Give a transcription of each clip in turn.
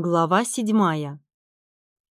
Глава седьмая.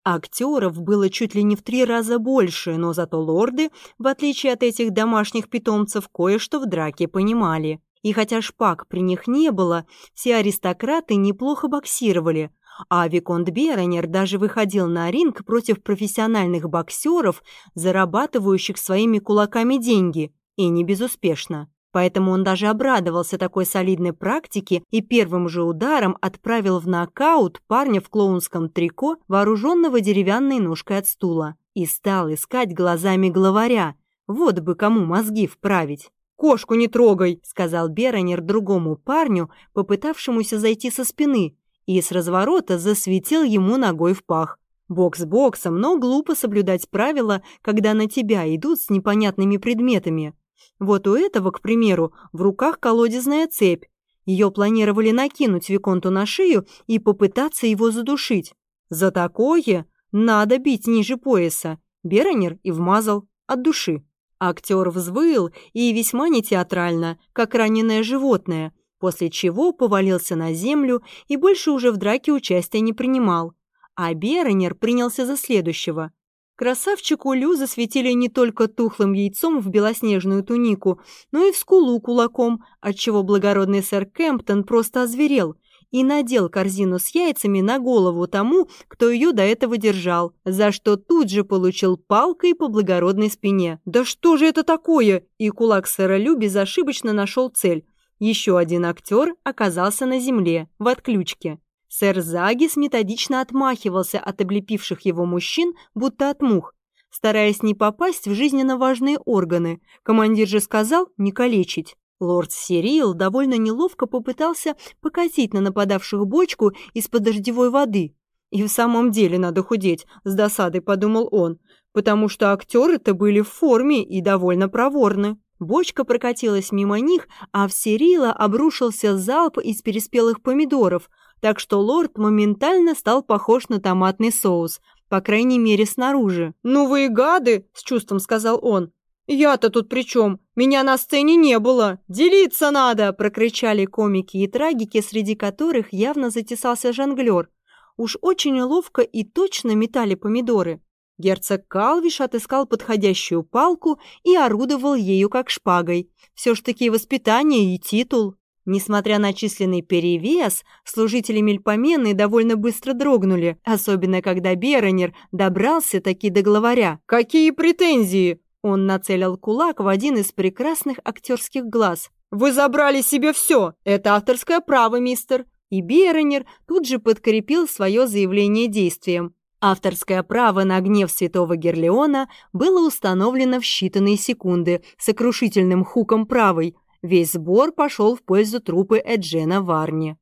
Актеров было чуть ли не в три раза больше, но зато лорды, в отличие от этих домашних питомцев, кое-что в драке понимали. И хотя шпаг при них не было, все аристократы неплохо боксировали, а Виконт Беронер даже выходил на ринг против профессиональных боксеров, зарабатывающих своими кулаками деньги, и не безуспешно. Поэтому он даже обрадовался такой солидной практике и первым же ударом отправил в нокаут парня в клоунском трико, вооруженного деревянной ножкой от стула, и стал искать глазами главаря. Вот бы кому мозги вправить. «Кошку не трогай!» — сказал Беронер другому парню, попытавшемуся зайти со спины, и с разворота засветил ему ногой в пах. Бокс боксом, но глупо соблюдать правила, когда на тебя идут с непонятными предметами. Вот у этого, к примеру, в руках колодезная цепь. Ее планировали накинуть Виконту на шею и попытаться его задушить. За такое надо бить ниже пояса. Беронер и вмазал от души. Актер взвыл и весьма нетеатрально, как раненое животное, после чего повалился на землю и больше уже в драке участия не принимал. А Беронер принялся за следующего. Красавчику Лю засветили не только тухлым яйцом в белоснежную тунику, но и в скулу кулаком, отчего благородный сэр Кемптон просто озверел и надел корзину с яйцами на голову тому, кто ее до этого держал, за что тут же получил палкой по благородной спине. «Да что же это такое?» И кулак сэра Лю безошибочно нашел цель. Еще один актер оказался на земле, в отключке. Сэр Загис методично отмахивался от облепивших его мужчин, будто от мух, стараясь не попасть в жизненно важные органы. Командир же сказал не калечить. Лорд Сирил довольно неловко попытался покатить на нападавших бочку из-под дождевой воды. «И в самом деле надо худеть», — с досадой подумал он, потому что актеры-то были в форме и довольно проворны. Бочка прокатилась мимо них, а в Сирила обрушился залп из переспелых помидоров — так что лорд моментально стал похож на томатный соус, по крайней мере снаружи. «Ну вы и гады!» – с чувством сказал он. «Я-то тут при чем? Меня на сцене не было! Делиться надо!» – прокричали комики и трагики, среди которых явно затесался жонглер. Уж очень ловко и точно метали помидоры. Герцог Калвиш отыскал подходящую палку и орудовал ею как шпагой. Все ж таки воспитание и титул. Несмотря на численный перевес, служители Мельпомены довольно быстро дрогнули, особенно когда Беронер добрался таки до главаря. «Какие претензии?» Он нацелил кулак в один из прекрасных актерских глаз. «Вы забрали себе все! Это авторское право, мистер!» И Беронер тут же подкрепил свое заявление действием. Авторское право на гнев святого Герлеона было установлено в считанные секунды сокрушительным хуком правой – Весь сбор пошел в пользу трупы Эджена Варни.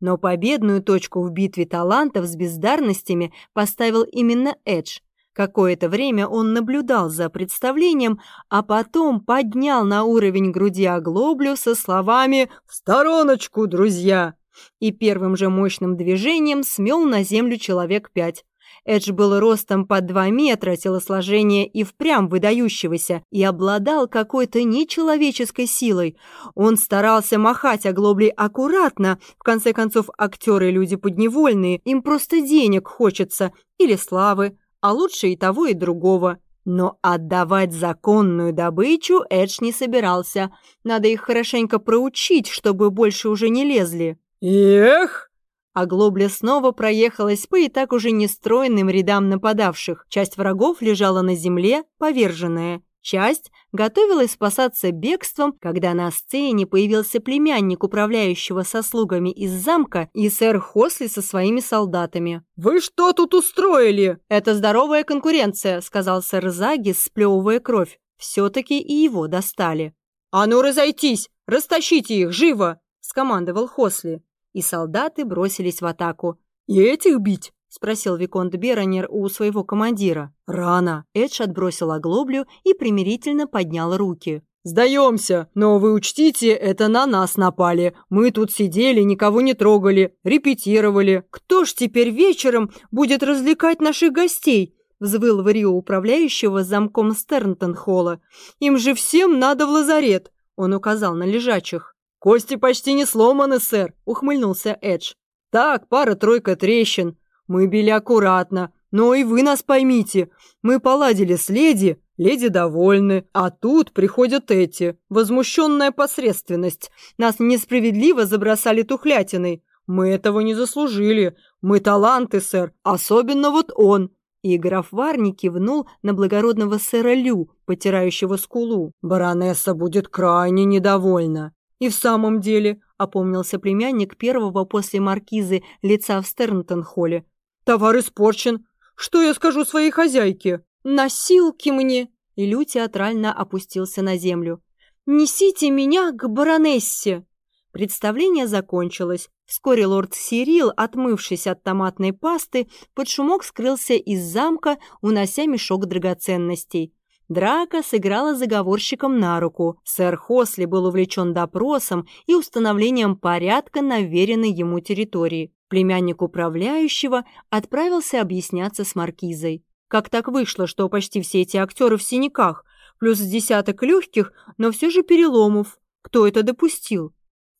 Но победную точку в битве талантов с бездарностями поставил именно Эдж. Какое-то время он наблюдал за представлением, а потом поднял на уровень груди оглоблю со словами «В стороночку, друзья!» и первым же мощным движением смел на землю человек пять. Эдж был ростом под два метра, телосложения и впрямь выдающегося, и обладал какой-то нечеловеческой силой. Он старался махать оглоблей аккуратно, в конце концов актеры люди подневольные, им просто денег хочется или славы, а лучше и того, и другого. Но отдавать законную добычу Эдж не собирался. Надо их хорошенько проучить, чтобы больше уже не лезли. «Эх!» А Глобля снова проехалась по и так уже нестройным рядам нападавших. Часть врагов лежала на земле, поверженная. Часть готовилась спасаться бегством, когда на сцене появился племянник управляющего со слугами из замка и сэр Хосли со своими солдатами. «Вы что тут устроили?» «Это здоровая конкуренция», — сказал сэр Загис, сплевывая кровь. Все-таки и его достали. «А ну разойтись! Растащите их, живо!» — скомандовал Хосли и солдаты бросились в атаку. «И этих бить?» — спросил Виконт Беронер у своего командира. «Рано!» Эдж отбросил оглоблю и примирительно поднял руки. «Сдаемся, но вы учтите, это на нас напали. Мы тут сидели, никого не трогали, репетировали. Кто ж теперь вечером будет развлекать наших гостей?» взвыл Варио управляющего замком Стернтон-холла. «Им же всем надо в лазарет!» Он указал на лежачих. «Кости почти не сломаны, сэр», — ухмыльнулся Эдж. Так, пара-тройка трещин. Мы били аккуратно, но и вы нас поймите. Мы поладили с леди, леди довольны, а тут приходят эти. Возмущенная посредственность. Нас несправедливо забросали тухлятиной. Мы этого не заслужили. Мы таланты, сэр, особенно вот он. И граф Варни кивнул на благородного сэра Лю, потирающего скулу. «Баронесса будет крайне недовольна». «И в самом деле», — опомнился племянник первого после маркизы лица в Стернтон-холле, «товар испорчен. Что я скажу своей хозяйке?» «Носилки мне!» И Лю театрально опустился на землю. «Несите меня к баронессе!» Представление закончилось. Вскоре лорд Сирил, отмывшись от томатной пасты, под шумок скрылся из замка, унося мешок драгоценностей. Драка сыграла заговорщиком на руку. Сэр Хосли был увлечен допросом и установлением порядка на веренной ему территории. Племянник управляющего отправился объясняться с маркизой. Как так вышло, что почти все эти актеры в синяках, плюс десяток легких, но все же переломов? Кто это допустил?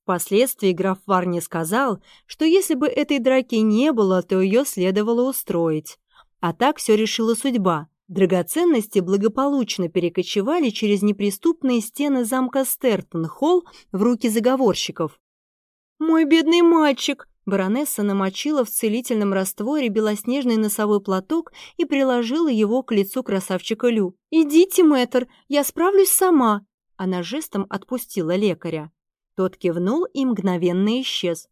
Впоследствии граф Варни сказал, что если бы этой драки не было, то ее следовало устроить. А так все решила судьба. Драгоценности благополучно перекочевали через неприступные стены замка Стертон-Холл в руки заговорщиков. «Мой бедный мальчик!» Баронесса намочила в целительном растворе белоснежный носовой платок и приложила его к лицу красавчика Лю. «Идите, мэтр, я справлюсь сама!» Она жестом отпустила лекаря. Тот кивнул и мгновенно исчез.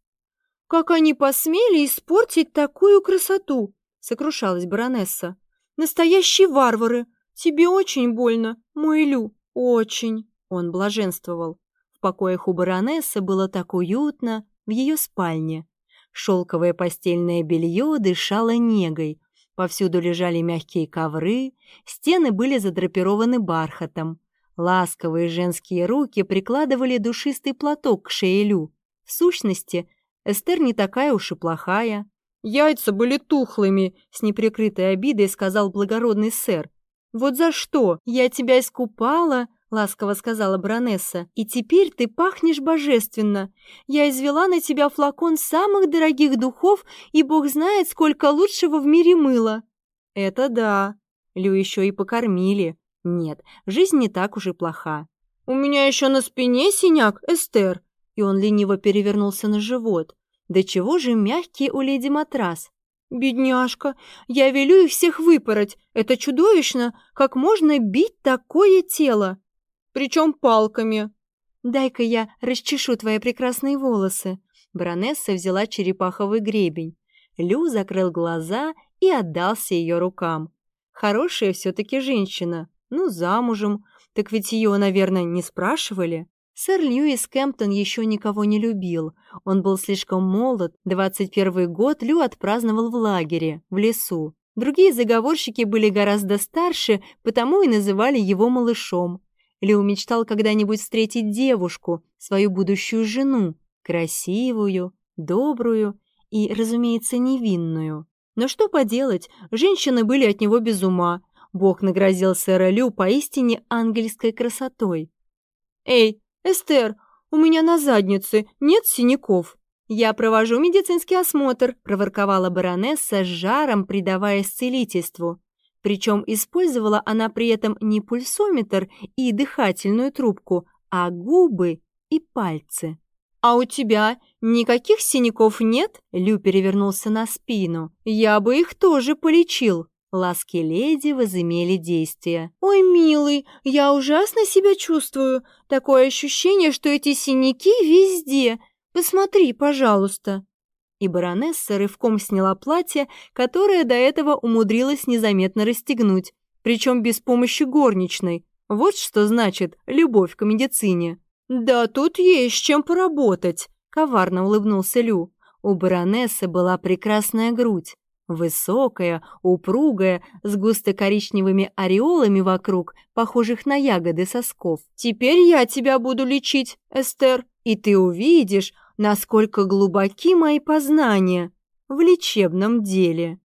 «Как они посмели испортить такую красоту!» — сокрушалась баронесса. «Настоящие варвары! Тебе очень больно, мой Лю, очень!» Он блаженствовал. В покоях у баронессы было так уютно, в ее спальне. Шелковое постельное белье дышало негой, повсюду лежали мягкие ковры, стены были задрапированы бархатом. Ласковые женские руки прикладывали душистый платок к шее Лю. В сущности, Эстер не такая уж и плохая. «Яйца были тухлыми», — с неприкрытой обидой сказал благородный сэр. «Вот за что? Я тебя искупала?» — ласково сказала баронесса. «И теперь ты пахнешь божественно. Я извела на тебя флакон самых дорогих духов, и бог знает, сколько лучшего в мире мыла». «Это да. Лю еще и покормили. Нет, жизнь не так уж и плоха. «У меня еще на спине синяк, Эстер!» И он лениво перевернулся на живот. «Да чего же мягкий у леди матрас?» «Бедняжка, я велю их всех выпороть. Это чудовищно, как можно бить такое тело. Причем палками». «Дай-ка я расчешу твои прекрасные волосы». Баронесса взяла черепаховый гребень. Лю закрыл глаза и отдался ее рукам. Хорошая все-таки женщина. Ну, замужем. Так ведь ее, наверное, не спрашивали. Сэр Льюис Кемптон еще никого не любил. Он был слишком молод. 21 год Лю отпраздновал в лагере, в лесу. Другие заговорщики были гораздо старше, потому и называли его малышом. Лю мечтал когда-нибудь встретить девушку, свою будущую жену, красивую, добрую и, разумеется, невинную. Но что поделать, женщины были от него без ума, Бог нагрозил сэра Лю поистине ангельской красотой. «Эй, Эстер, у меня на заднице нет синяков». «Я провожу медицинский осмотр», – проворковала баронесса с жаром, придавая целительству. Причем использовала она при этом не пульсометр и дыхательную трубку, а губы и пальцы. «А у тебя никаких синяков нет?» Лю перевернулся на спину. «Я бы их тоже полечил». Ласки леди возымели действие. «Ой, милый, я ужасно себя чувствую. Такое ощущение, что эти синяки везде. Посмотри, пожалуйста». И баронесса рывком сняла платье, которое до этого умудрилась незаметно расстегнуть, причем без помощи горничной. Вот что значит любовь к медицине. «Да тут есть чем поработать», — коварно улыбнулся Лю. У баронессы была прекрасная грудь. Высокая, упругая, с густо-коричневыми ореолами вокруг, похожих на ягоды сосков. «Теперь я тебя буду лечить, Эстер, и ты увидишь, насколько глубоки мои познания в лечебном деле».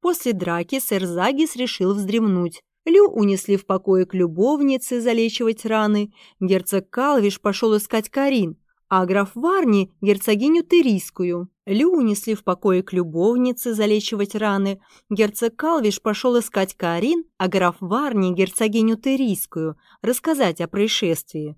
После драки сэр Загис решил вздремнуть. Лю унесли в покое к любовнице залечивать раны. Герцог Калвиш пошел искать Карин, а граф Варни – герцогиню Терийскую. Лю унесли в покое к любовнице залечивать раны. Герцог Калвиш пошел искать Карин, а граф Варни – герцогиню Терийскую, рассказать о происшествии.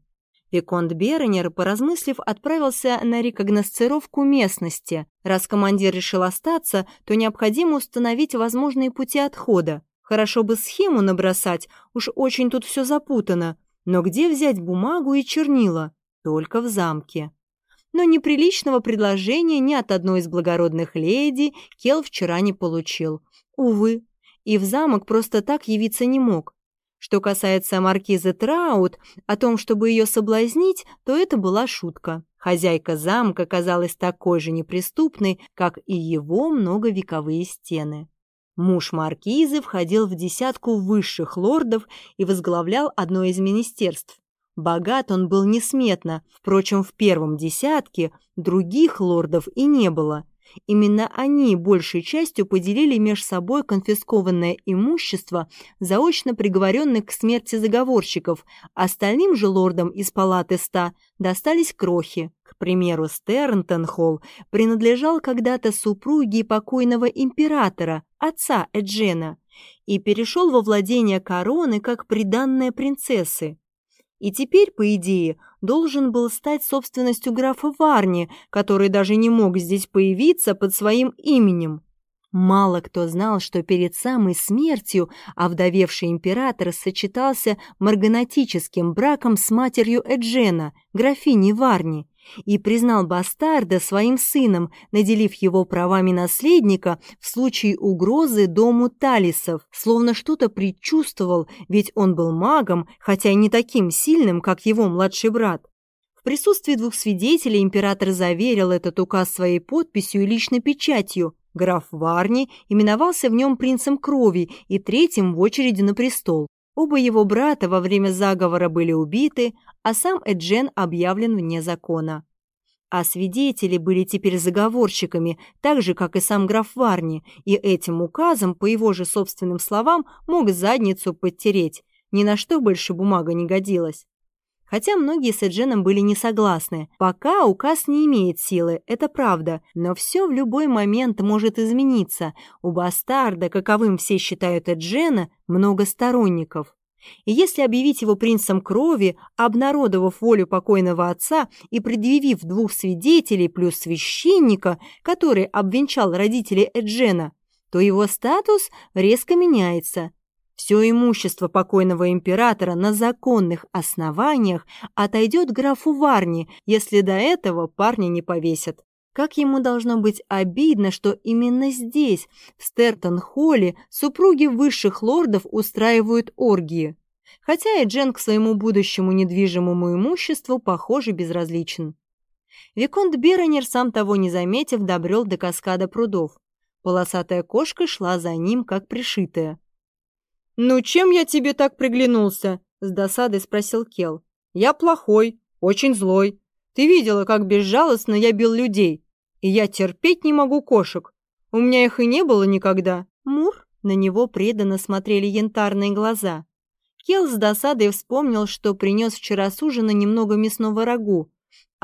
Виконт Беренер, поразмыслив, отправился на рекогносцировку местности. Раз командир решил остаться, то необходимо установить возможные пути отхода. Хорошо бы схему набросать, уж очень тут все запутано. Но где взять бумагу и чернила? Только в замке. Но неприличного предложения ни от одной из благородных леди Кел вчера не получил. Увы, и в замок просто так явиться не мог. Что касается маркизы Траут, о том, чтобы ее соблазнить, то это была шутка. Хозяйка замка казалась такой же неприступной, как и его многовековые стены. Муж маркизы входил в десятку высших лордов и возглавлял одно из министерств. Богат он был несметно, впрочем, в первом десятке других лордов и не было – Именно они большей частью поделили меж собой конфискованное имущество заочно приговоренных к смерти заговорщиков, остальным же лордам из палаты ста достались крохи. К примеру, Стернтон-Холл принадлежал когда-то супруге покойного императора, отца Эджена, и перешел во владение короны как приданная принцессы и теперь, по идее, должен был стать собственностью графа Варни, который даже не мог здесь появиться под своим именем. Мало кто знал, что перед самой смертью овдовевший император сочетался марганатическим браком с матерью Эджена, графиней Варни, и признал бастарда своим сыном, наделив его правами наследника в случае угрозы дому Талисов, словно что-то предчувствовал, ведь он был магом, хотя и не таким сильным, как его младший брат. В присутствии двух свидетелей император заверил этот указ своей подписью и личной печатью. Граф Варни именовался в нем принцем крови и третьим в очереди на престол. Оба его брата во время заговора были убиты, а сам Эджен объявлен вне закона. А свидетели были теперь заговорщиками, так же, как и сам граф Варни, и этим указом, по его же собственным словам, мог задницу подтереть. Ни на что больше бумага не годилась. Хотя многие с Эдженом были не согласны. Пока указ не имеет силы, это правда, но все в любой момент может измениться. У бастарда, каковым все считают Эджена, много сторонников. И если объявить его принцем крови, обнародовав волю покойного отца и предъявив двух свидетелей плюс священника, который обвенчал родителей Эджена, то его статус резко меняется. Все имущество покойного императора на законных основаниях отойдет графу Варни, если до этого парня не повесят. Как ему должно быть обидно, что именно здесь, в Стертон-Холле, супруги высших лордов устраивают оргии. Хотя и Джен к своему будущему недвижимому имуществу, похоже, безразличен. Виконт Беронер, сам того не заметив, добрел до каскада прудов. Полосатая кошка шла за ним, как пришитая. «Ну чем я тебе так приглянулся?» — с досадой спросил Кел. «Я плохой, очень злой. Ты видела, как безжалостно я бил людей. И я терпеть не могу кошек. У меня их и не было никогда». Мур на него преданно смотрели янтарные глаза. Кел с досадой вспомнил, что принес вчера с ужина немного мясного рагу,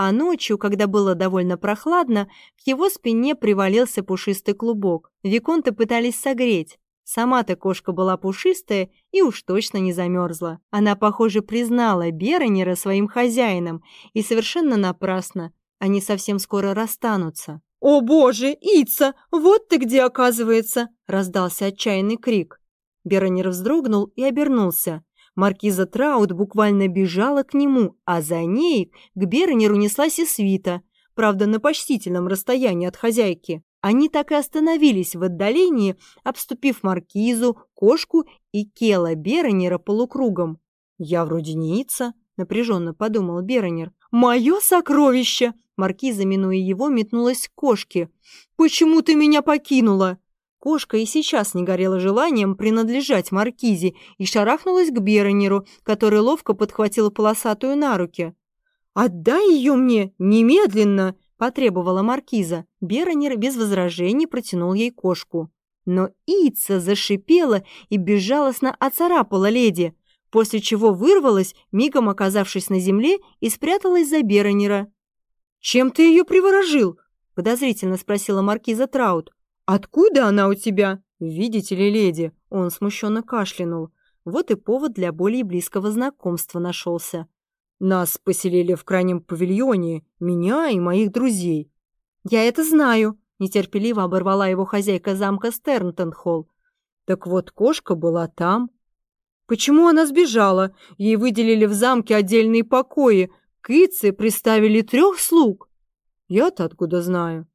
а ночью, когда было довольно прохладно, к его спине привалился пушистый клубок. Виконты пытались согреть. Сама-то кошка была пушистая и уж точно не замерзла. Она, похоже, признала Беронера своим хозяином, и совершенно напрасно. Они совсем скоро расстанутся. «О боже, Ица, вот ты где, оказывается!» – раздался отчаянный крик. Беронер вздрогнул и обернулся. Маркиза Траут буквально бежала к нему, а за ней к Беронеру неслась и свита, правда, на почтительном расстоянии от хозяйки. Они так и остановились в отдалении, обступив маркизу, кошку и Кела Беронера полукругом. «Я вроде не Ица», — напряженно подумал Беронер. «Мое сокровище!» Маркиза, минуя его, метнулась к кошке. «Почему ты меня покинула?» Кошка и сейчас не горела желанием принадлежать Маркизе и шарахнулась к Беронеру, который ловко подхватил полосатую на руки. «Отдай ее мне немедленно!» Потребовала маркиза. Беронер без возражений протянул ей кошку. Но Ица зашипела и безжалостно оцарапала леди, после чего вырвалась, мигом оказавшись на земле, и спряталась за Беронера. Чем ты ее приворожил?» — подозрительно спросила маркиза Траут. «Откуда она у тебя?» «Видите ли, леди?» — он смущенно кашлянул. Вот и повод для более близкого знакомства нашелся. «Нас поселили в крайнем павильоне, меня и моих друзей». «Я это знаю», — нетерпеливо оборвала его хозяйка замка Стернтон-Холл. «Так вот, кошка была там». «Почему она сбежала? Ей выделили в замке отдельные покои. К Ице приставили трех слуг». «Я-то откуда знаю?»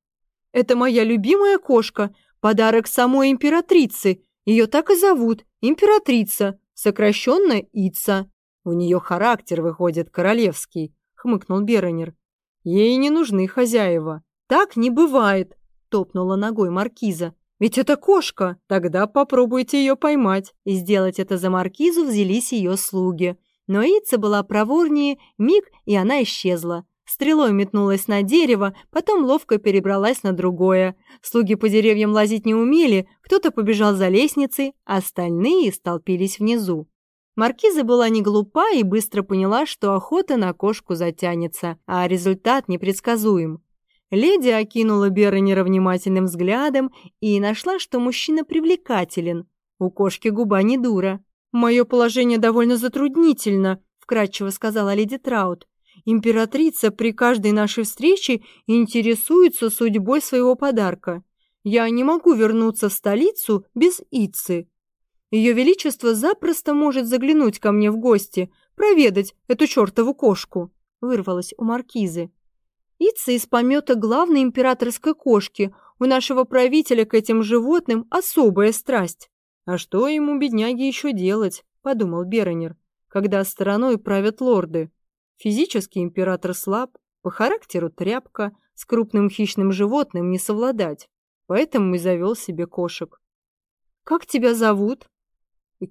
«Это моя любимая кошка, подарок самой императрицы. Ее так и зовут, императрица, сокращенно Ица. У нее характер выходит королевский», — хмыкнул Беронер. «Ей не нужны хозяева». «Так не бывает», — топнула ногой маркиза. «Ведь это кошка! Тогда попробуйте ее поймать». И сделать это за маркизу взялись ее слуги. Но Ица была проворнее, миг, и она исчезла. Стрелой метнулась на дерево, потом ловко перебралась на другое. Слуги по деревьям лазить не умели, кто-то побежал за лестницей, остальные столпились внизу. Маркиза была не глупа и быстро поняла, что охота на кошку затянется, а результат непредсказуем. Леди окинула Беронера внимательным взглядом и нашла, что мужчина привлекателен. У кошки губа не дура. «Мое положение довольно затруднительно», — вкратчиво сказала леди Траут. «Императрица при каждой нашей встрече интересуется судьбой своего подарка. Я не могу вернуться в столицу без Ицы. Ее Величество запросто может заглянуть ко мне в гости, проведать эту чертову кошку», — вырвалась у маркизы. Ица из помета главной императорской кошки. У нашего правителя к этим животным особая страсть. А что ему, бедняги, еще делать, подумал Беронер, когда стороной правят лорды. Физически император слаб, по характеру тряпка, с крупным хищным животным не совладать. Поэтому и завел себе кошек. «Как тебя зовут?»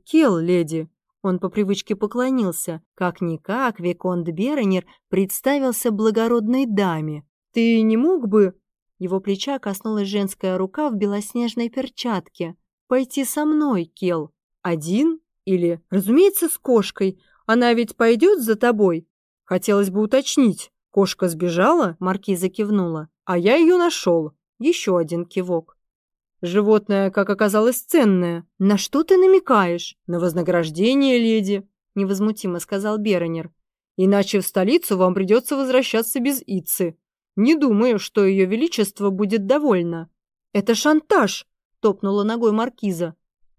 «Кел, леди», он по привычке поклонился. Как-никак Виконт Беронер представился благородной даме. «Ты не мог бы...» Его плеча коснулась женская рука в белоснежной перчатке. «Пойти со мной, Кел. Один? Или, разумеется, с кошкой. Она ведь пойдет за тобой?» «Хотелось бы уточнить. Кошка сбежала?» Маркиза кивнула. «А я ее нашел». Еще один кивок. Животное, как оказалось, ценное. На что ты намекаешь? На вознаграждение, леди, невозмутимо сказал Беронер. Иначе в столицу вам придется возвращаться без Ицы. Не думаю, что ее величество будет довольно. Это шантаж, топнула ногой маркиза.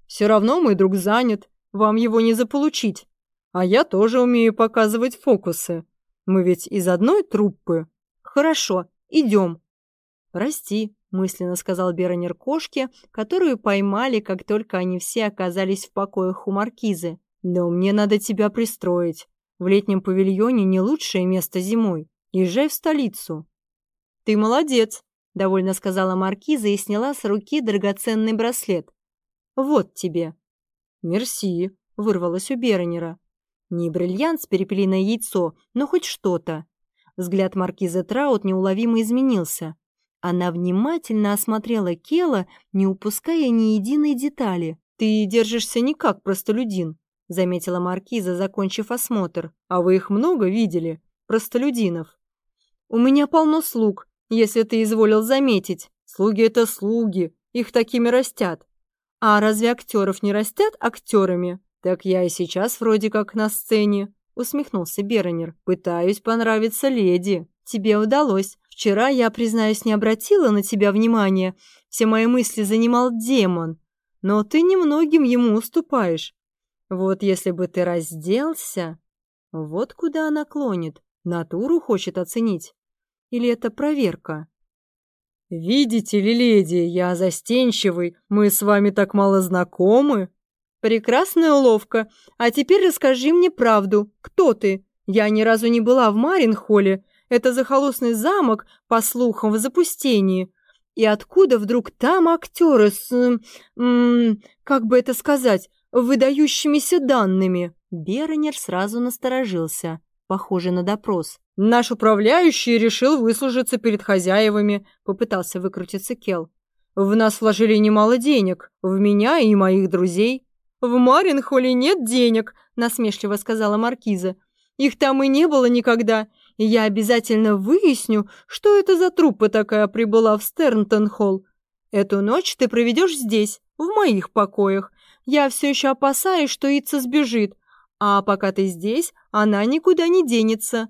Все равно мой друг занят, вам его не заполучить. А я тоже умею показывать фокусы. Мы ведь из одной труппы. Хорошо, идем. Прости, мысленно сказал Беронер кошке, которую поймали, как только они все оказались в покоях у маркизы. «Но мне надо тебя пристроить. В летнем павильоне не лучшее место зимой. Езжай в столицу». «Ты молодец», — довольно сказала маркиза и сняла с руки драгоценный браслет. «Вот тебе». «Мерси», — вырвалось у Беронера. Не бриллиант с перепелиное яйцо, но хоть что-то. Взгляд маркизы Траут неуловимо изменился. Она внимательно осмотрела Кела, не упуская ни единой детали. «Ты держишься не как простолюдин», — заметила Маркиза, закончив осмотр. «А вы их много видели? Простолюдинов?» «У меня полно слуг, если ты изволил заметить. Слуги — это слуги, их такими растят. А разве актеров не растят актерами? Так я и сейчас вроде как на сцене», — усмехнулся Беронер. «Пытаюсь понравиться леди. Тебе удалось. Вчера я, признаюсь, не обратила на тебя внимания. Все мои мысли занимал демон. Но ты немногим ему уступаешь. Вот если бы ты разделся... Вот куда она клонит. Натуру хочет оценить. Или это проверка? «Видите ли, леди, я застенчивый. Мы с вами так мало знакомы». «Прекрасная уловка. А теперь расскажи мне правду. Кто ты? Я ни разу не была в Маринхолле. Это захолустный замок, по слухам, в запустении. И откуда вдруг там актеры с... М, как бы это сказать, выдающимися данными? Беронер сразу насторожился, похоже на допрос. «Наш управляющий решил выслужиться перед хозяевами», — попытался выкрутиться Кел. «В нас вложили немало денег, в меня и моих друзей». «В Маринхоле нет денег», — насмешливо сказала Маркиза. «Их там и не было никогда. И я обязательно выясню, что это за труппа такая прибыла в Стернтон-холл. Эту ночь ты проведешь здесь, в моих покоях. Я все еще опасаюсь, что Ица сбежит, а пока ты здесь, она никуда не денется.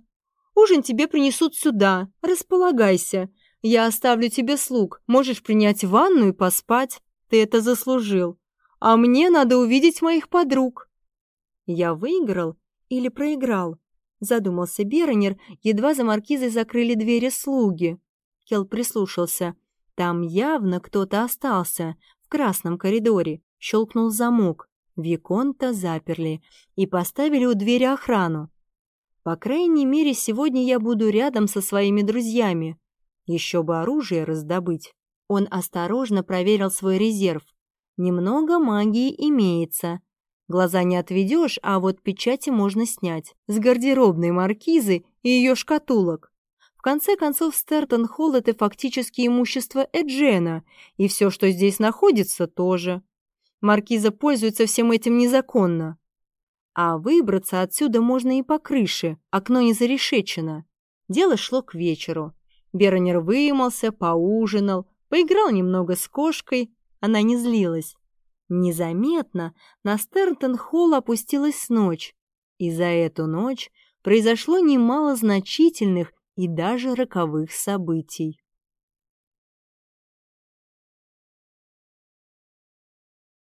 Ужин тебе принесут сюда, располагайся. Я оставлю тебе слуг, можешь принять ванну и поспать. Ты это заслужил. А мне надо увидеть моих подруг». «Я выиграл или проиграл?» Задумался Беронер, едва за маркизой закрыли двери слуги. Кел прислушался. Там явно кто-то остался, в красном коридоре. Щелкнул замок. Виконта заперли и поставили у двери охрану. По крайней мере, сегодня я буду рядом со своими друзьями. Еще бы оружие раздобыть. Он осторожно проверил свой резерв. Немного магии имеется. Глаза не отведешь, а вот печати можно снять. С гардеробной маркизы и ее шкатулок. В конце концов, Стертон-Холл — это фактически имущество Эджена, и все, что здесь находится, тоже. Маркиза пользуется всем этим незаконно. А выбраться отсюда можно и по крыше, окно не зарешечено. Дело шло к вечеру. Беронер вымылся, поужинал, поиграл немного с кошкой, она не злилась. Незаметно на Стернтон-холл опустилась ночь, и за эту ночь произошло немало значительных и даже роковых событий.